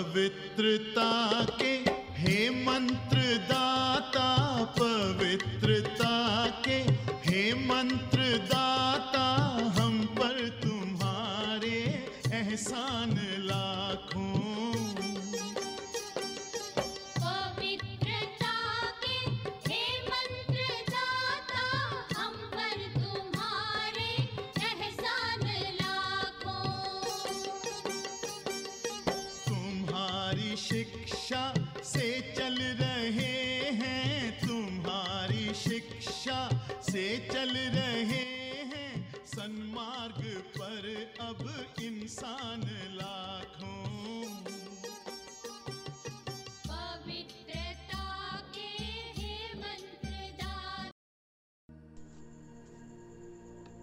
पवित्रता के हे मंत्र दाता पवित्रता से चल रहे हैं। सन्मार्ग पर अब इंसान लाखों। पवित्रता के मंत्र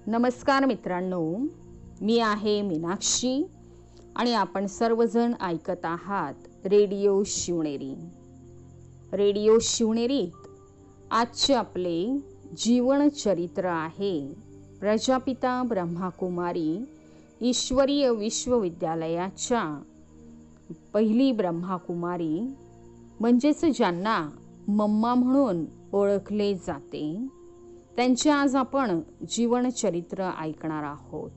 नमस्कार मित्रांनो मी आहे मीनाक्षी आणि आपण सर्वजण ऐकत आहात रेडिओ शिवनेरी. रेडिओ शिवनेरीत आजचे आपले जीवनचरित्र आहे. प्रजापिता ब्रह्माकुमारी ईश्वरीय विश्वविद्यालयाच्या पहिली ब्रह्माकुमारी म्हणजेच ज्यांना मम्मा म्हणून ओळखले जाते त्यांचे आज आपण जीवनचरित्र ऐकणार आहोत.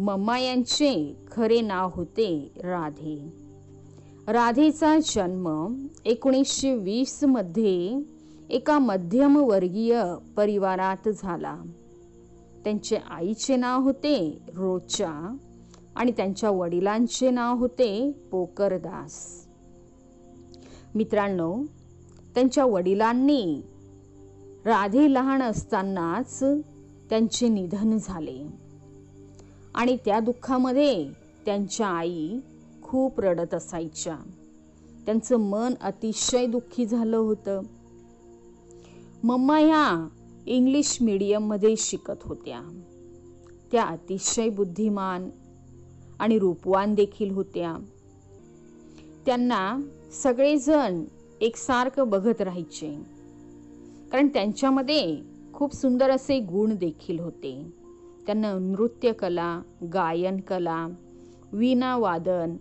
मम्मा यांचे खरे नाव होते राधे. राधेचा जन्म एकोणीसशे वीसमध्ये एका मध्यमवर्गीय परिवारात झाला. त्यांचे आईचे नाव होते रोचा आणि त्यांच्या वडिलांचे नाव होते पोकरदास. मित्रांनो त्यांच्या वडिलांनी राधे लहान असतानाच त्यांचे निधन झाले आणि त्या दुःखामध्ये त्यांच्या आई खूप रडत असायच्या. त्यांचं मन अतिशय दुःखी झालं होतं. मम्मा ह्या इंग्लिश मीडियममध्ये शिकत होत्या. त्या अतिशय बुद्धिमान आणि रूपवान देखील होत्या. त्यांना सगळेजण एकसारखं बघत राहायचे. कारण त्यांच्यामध्ये खूप सुंदर असे गुण देखील होते. त्यांना नृत्यकला गायनकला वीणावादन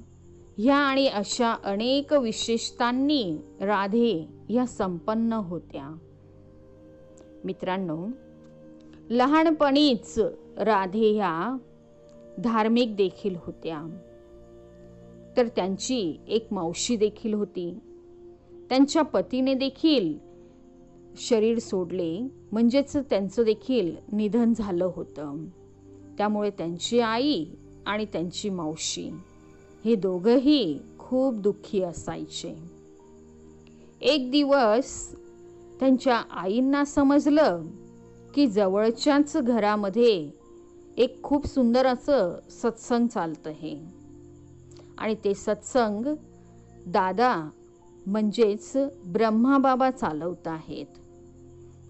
ह्या आणि अशा अनेक विशेषतांनी राधे ह्या संपन्न होत्या. मित्रांनो लहानपणीच राधे ह्या धार्मिक देखील होत्या. तर त्यांची एक मावशी देखील होती. त्यांच्या पतीने देखील शरीर सोडले. म्हणजेच त्यांचं देखील निधन झालं होतं. त्यामुळे त्यांची आई आणि त्यांची मावशी हे दोघंही खूप दुःखी असायचे. एक दिवस त्यांच्या आईंना समजलं की जवळच्याच घरामध्ये एक खूप सुंदर असं सत्संग चालतं आहे आणि ते सत्संग दादा म्हणजेच ब्रह्माबाबा चालवत आहेत.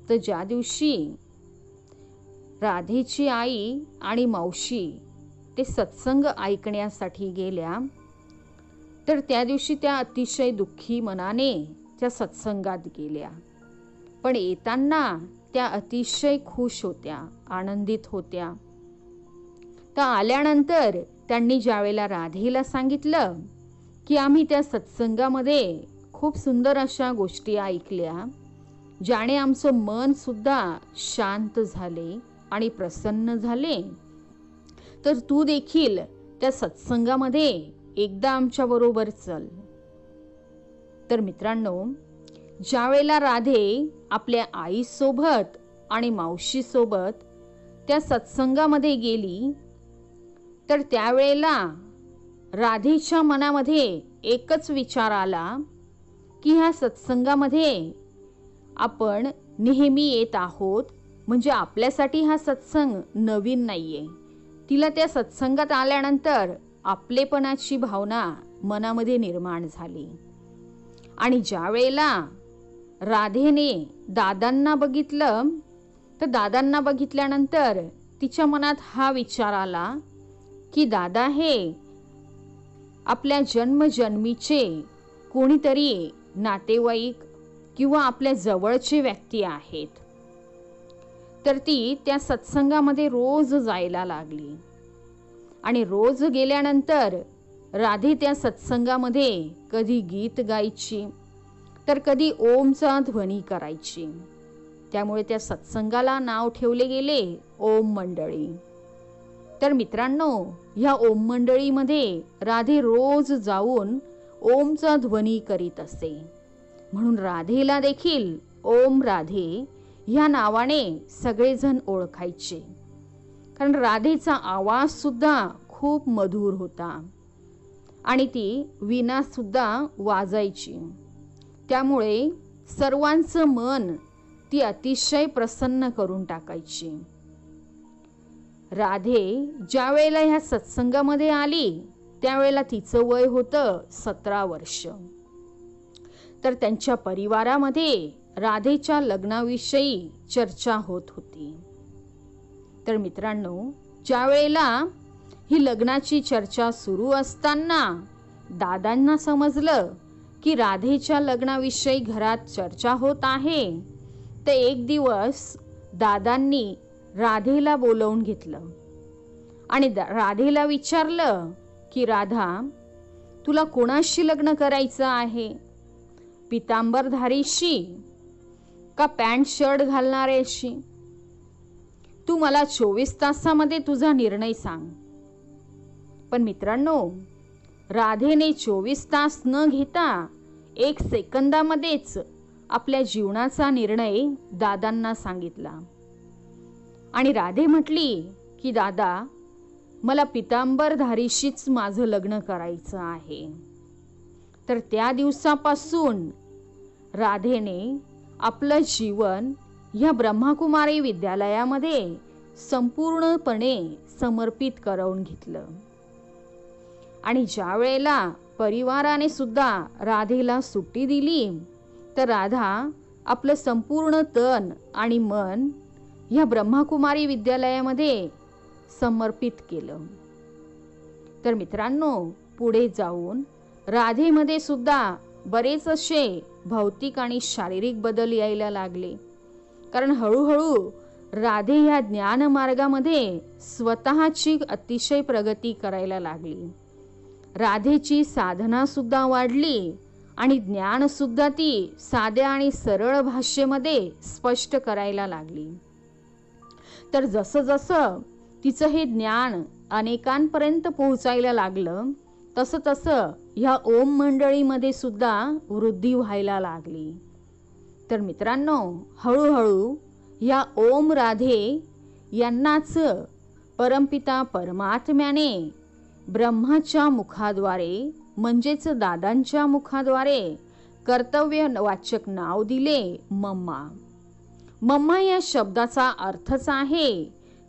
तर ज्या दिवशी राधेची आई आणि मावशी ते सत्संग ऐकण्यासाठी गेल्या तर त्या दिवशी त्या अतिशय दुःखी मनाने त्या सत्संगात गेल्या. पण येताना त्या अतिशय खुश होत्या आनंदित होत्या. तर आल्यानंतर त्यांनी ज्यावेळेला राधेला सांगितलं की आम्ही त्या सत्संगामध्ये खूप सुंदर अशा गोष्टी ऐकल्या ज्याने आमचं मन सुद्धा शांत झाले आणि प्रसन्न झाले तर तू देखील त्या सत्संगामध्ये एकदा आमच्याबरोबर चल. तर मित्रांनो ज्यावेळेला राधे आपल्या आईसोबत आणि मावशीसोबत त्या सत्संगामध्ये गेली तर त्यावेळेला राधेच्या मनामध्ये एकच विचार आला की ह्या सत्संगामध्ये आपण नेहमी येत आहोत. म्हणजे आपल्यासाठी हा सत्संग नवीन नाही आहे तिला त्या सत्संगात आल्यानंतर आपलेपणाची भावना मनामध्ये निर्माण झाली. आणि ज्या वेळेला राधेने दादांना बघितलं. तर दादांना बघितल्यानंतर तिच्या मनात हा विचार आला की दादा हे आपल्या जन्मजन्मीचे कोणीतरी नातेवाईक किंवा आपल्या जवळचे व्यक्ती आहेत. तर ती त्या सत्संगामध्ये रोज जायला लागली. आणि रोज गेल्यानंतर राधे त्या सत्संगामध्ये कधी गीत गायची तर कधी ओमचा ध्वनी करायची. त्यामुळे त्या सत्संगाला नाव ठेवले गेले ओम मंडळी. तर मित्रांनो ह्या ओम मंडळीमध्ये राधे रोज जाऊन ओमचा ध्वनी करीत असे. म्हणून राधेला देखील ओम राधे ह्या नावाने सगळेजण ओळखायचे. कारण राधेचा आवाज सुद्धा खूप मधुर होता. आणि ती वीणा सुद्धा वाजायची. त्यामुळे सर्वांचं मन ती अतिशय प्रसन्न करून टाकायची. राधे ज्या वेळेला ह्या सत्संगामध्ये आली त्यावेळेला तिचं वय होतं सतरा वर्ष. तर त्यांच्या परिवारामध्ये राधेच्या लग्नाविषयी चर्चा होत होती. तर मित्रांनो ज्या वेळेला ही लग्नाची चर्चा सुरू असताना दादांना समजलं की राधेच्या लग्नाविषयी घरात चर्चा होत आहे. तर एक दिवस दादांनी राधेला बोलवून घेतलं. आणि राधेला विचारलं की राधा तुला कोणाशी लग्न करायचं आहे? पितांबरधारीशी? का पॅन्ट शर्ट घालणाऱ्याशी? तू मला चोवीस तासामध्ये तुझा निर्णय सांग. पण मित्रांनो राधेने चोवीस तास न घेता एक सेकंदामध्येच आपल्या जीवनाचा निर्णय दादांना सांगितला. आणि राधे म्हटली की दादा मला पितांबरधारीशीच माझं लग्न करायचं आहे. तर त्या दिवसापासून राधेने आपलं जीवन ह्या ब्रह्माकुमारी विद्यालयामध्ये संपूर्णपणे समर्पित करवून घेतलं. आणि ज्या वेळेला परिवाराने सुद्धा राधेला सुट्टी दिली तर राधा आपलं संपूर्ण तन आणि मन ह्या ब्रह्माकुमारी विद्यालयामध्ये समर्पित केलं. तर मित्रांनो पुढे जाऊन राधेमध्ये सुद्धा बरेच असे भौतिक आणि शारीरिक बदल यायला लागले. कारण हळूहळू राधे ह्या ज्ञान मार्गामध्ये स्वतःची अतिशय प्रगती करायला लागली. राधेची साधना सुद्धा वाढली आणि ज्ञान सुद्धा ती साध्या आणि सरळ भाषेमध्ये स्पष्ट करायला लागली. तर जसं जसं तिचं हे ज्ञान अनेकांपर्यंत पोहोचायला लागलं तसं तसं ह्या ओम मंडळीमध्ये सुद्धा वृद्धी व्हायला लागली. तर मित्रांनो हळूहळू ह्या ओम राधे यांनाच परमपिता परमात्म्याने ब्रह्माच्या मुखाद्वारे म्हणजेच दादांच्या मुखाद्वारे कर्तव्य वाचक नाव दिले मम्मा. मम्मा या शब्दाचा अर्थच आहे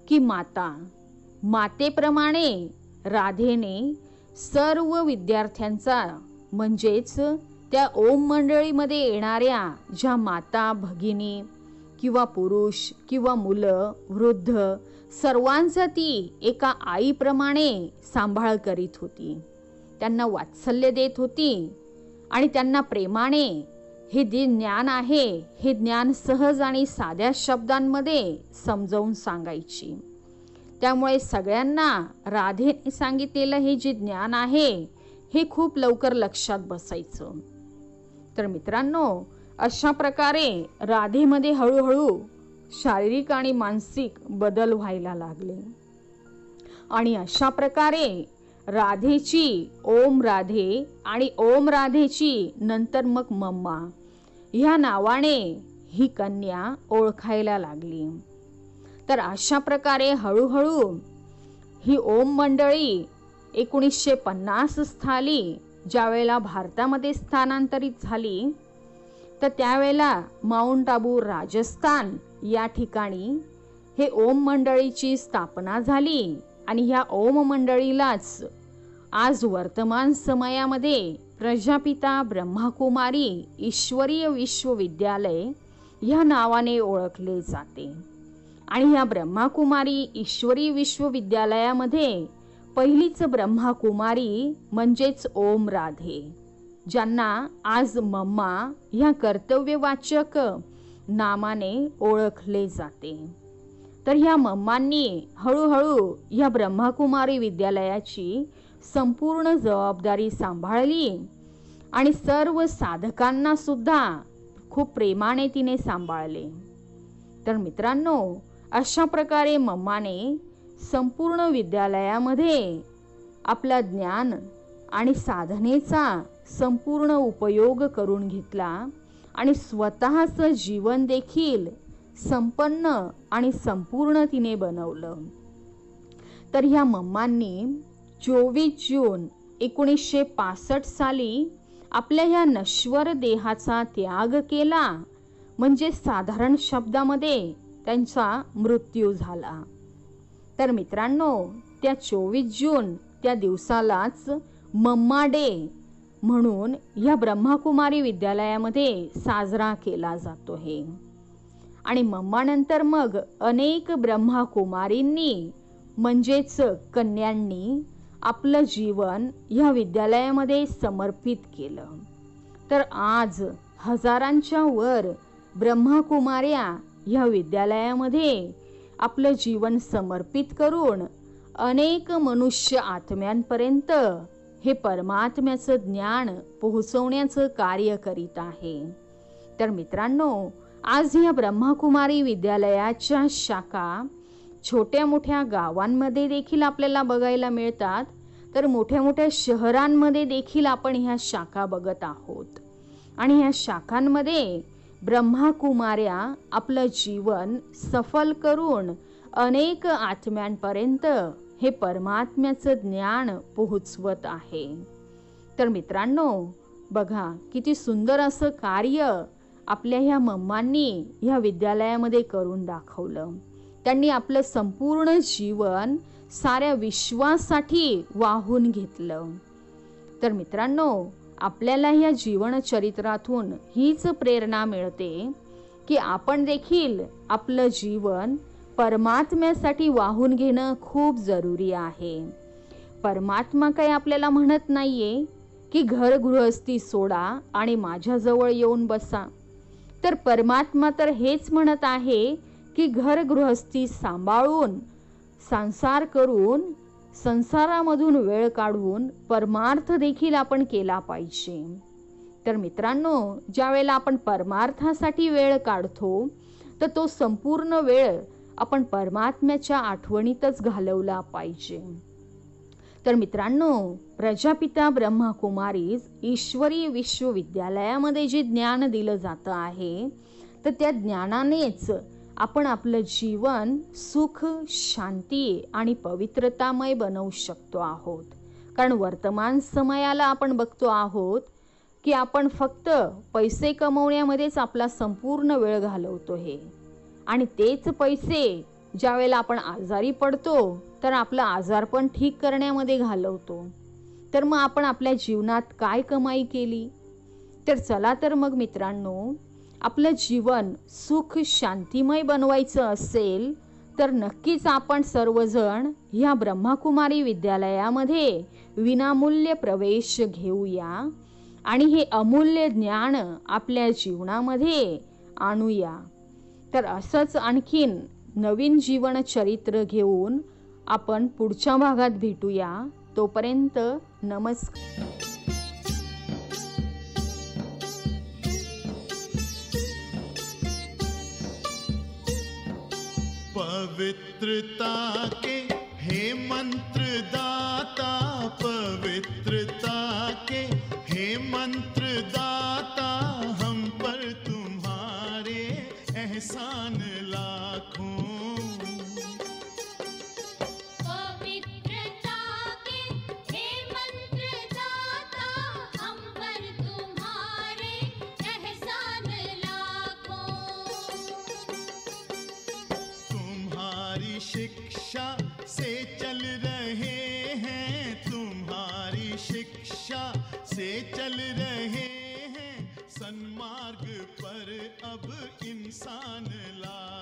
की माता. मातेप्रमाणे राधेने सर्व विद्यार्थ्यांचा म्हणजेच त्या ओम मंडळीमध्ये येणाऱ्या ज्या माता भगिनी किंवा पुरुष किंवा मुलं वृद्ध सर्वांचा ती एका आईप्रमाणे सांभाळ करीत होती. त्यांना वात्सल्य देत होती आणि त्यांना प्रेमाने हे जे ज्ञान आहे हे ज्ञान सहज आणि साध्या शब्दांमध्ये समजावून सांगायची. त्यामुळे सगळ्यांना राधेने सांगितलेलं हे जे ज्ञान आहे हे खूप लवकर लक्षात बसायचं. तर मित्रांनो अशा प्रकारे राधेमध्ये हळूहळू शारीरिक आणि मानसिक बदल व्हायला लागले. आणि अशा प्रकारे राधेची ओम राधे आणि ओम राधेची नंतर मग मम्मा ह्या नावाने ही कन्या ओळखायला लागली. तर अशा प्रकारे हळूहळू ही ओम मंडळी एकोणीसशे पन्नास साली ज्यावेळेला भारतामध्ये स्थानांतरित झाली तर त्यावेळेला माउंट आबू राजस्थान या ठिकाणी हे ओम मंडळीची स्थापना झाली. आणि ह्या ओम मंडळीलाच आज वर्तमान समयामध्ये प्रजापिता ब्रह्माकुमारी ईश्वरीय विश्वविद्यालय ह्या नावाने ओळखले जाते. आणि ह्या ब्रह्माकुमारी ईश्वरी विश्वविद्यालयामध्ये पहिलीच ब्रह्माकुमारी म्हणजेच ओम राधे. ज्यांना आज मम्मा ह्या कर्तव्यवाचक नामाने ओळखले जाते. तर ह्या मम्मांनी हळूहळू ह्या ब्रह्माकुमारी विद्यालयाची संपूर्ण जबाबदारी सांभाळली आणि सर्व साधकांना सुद्धा खूप प्रेमाने तिने सांभाळले. तर मित्रांनो अशा प्रकारे मम्माने संपूर्ण विद्यालयामध्ये आपला ज्ञान आणि साधनेचा संपूर्ण उपयोग करून घेतला आणि स्वतःचं जीवन देखील संपन्न आणि संपूर्ण तिने बनवलं. तर ह्या मम्मांनी चोवीस जून एकोणीसशे पासष्ट साली आपल्या ह्या नश्वर देहाचा त्याग केला. म्हणजे साधारण शब्दामध्ये त्यांचा मृत्यू झाला. तर मित्रांनो त्या चोवीस जून त्या दिवसालाच मम्मा डे म्हणून ह्या ब्रह्माकुमारी विद्यालयामध्ये साजरा केला जातो हे. आणि मम्मानंतर मग अनेक ब्रह्माकुमारींनी म्हणजेच कन्यांनी आपलं जीवन ह्या विद्यालयामध्ये समर्पित केलं. तर आज हजारांच्या वर ब्रह्माकुमार्या ह्या विद्यालयामध्ये आपलं जीवन समर्पित करून अनेक मनुष्य आत्म्यांपर्यंत हे परमात्म्याचं ज्ञान पोहोचवण्याचं कार्य करीत आहे. तर मित्रांनो आज या ब्रह्माकुमारी विद्यालयाच्या शाखा छोट्या मोठ्या गावांमध्ये देखील आपल्याला बघायला मिळतात. तर मोठ्या मोठ्या शहरांमध्ये देखील आपण ह्या शाखा बघत आहोत. आणि ह्या शाखांमध्ये ब्रह्माकुमार्या आपलं जीवन सफल करून अनेक आत्म्यांपर्यंत हे परमात्म्याचं ज्ञान पोहोचवत आहे. तर मित्रांनो बघा किती सुंदर असं कार्य आपल्या ह्या मम्मांनी ह्या विद्यालयामध्ये करून दाखवलं. त्यांनी आपलं संपूर्ण जीवन साऱ्या विश्वासाठी वाहून घेतलं. तर मित्रांनो आपल्याला ह्या जीवनचरित्रातून हीच प्रेरणा मिळते की आपण देखील आपलं जीवन परमात्म्यासाठी वाहून घेणं खूप जरुरी आहे. परमात्मा काही आपल्याला म्हणत नाहीये की घर गृहस्थी सोडा आणि माझ्याजवळ येऊन बसा. तर परमात्मा तर हेच म्हणत आहे की घर गृहस्थी सांभाळून संसार करून संसारामधून वेळ काढून परमार्थ देखील आपण केला पाहिजे. तर मित्रांनो ज्यावेळेला आपण परमार्थासाठी वेळ काढतो तर तो संपूर्ण वेळ आपण परमात्म्याच्या आठवणीतच घालवला पाहिजे. तर मित्रांनो प्रजापिता ब्रह्माकुमारीज ईश्वरी विश्वविद्यालयामध्ये जे ज्ञान दिलं जातं आहे तर त्या ज्ञानानेच आपण आपलं जीवन सुख शांती आणि पवित्रतामय बनवू शकतो आहोत. कारण वर्तमान समयाला आपण बघतो आहोत की आपण फक्त पैसे कमवण्यामध्येच आपला संपूर्ण वेळ घालवतो हे. आणि तेच पैसे ज्या वेळेला आपण आजारी पडतो तर आपलं आजारपण ठीक करण्यामध्ये घालवतो. तर मग आपण आपल्या जीवनात काय कमाई केली? तर चला तर मग मित्रांनो आपलं जीवन सुख शांतिमय बनवायचं असेल तर नक्कीच आपण सर्वजण ह्या ब्रह्माकुमारी विद्यालयामध्ये विनामूल्य प्रवेश घेऊया आणि हे अमूल्य ज्ञान आपल्या जीवनामध्ये आणूया. तर असंच आणखीन नवीन जीवन चरित्र घेऊन आपण पुढच्या भागात भेटूया. तोपर्यंत नमस्कार. पवित्रता के हे मंत्र दाता पवित्रता के हे मंत्र दाता लाखों। तुम्हारी शिक्षा से चल रहे हैं तुम्हारी शिक्षा से चल रहे अब इंसान ला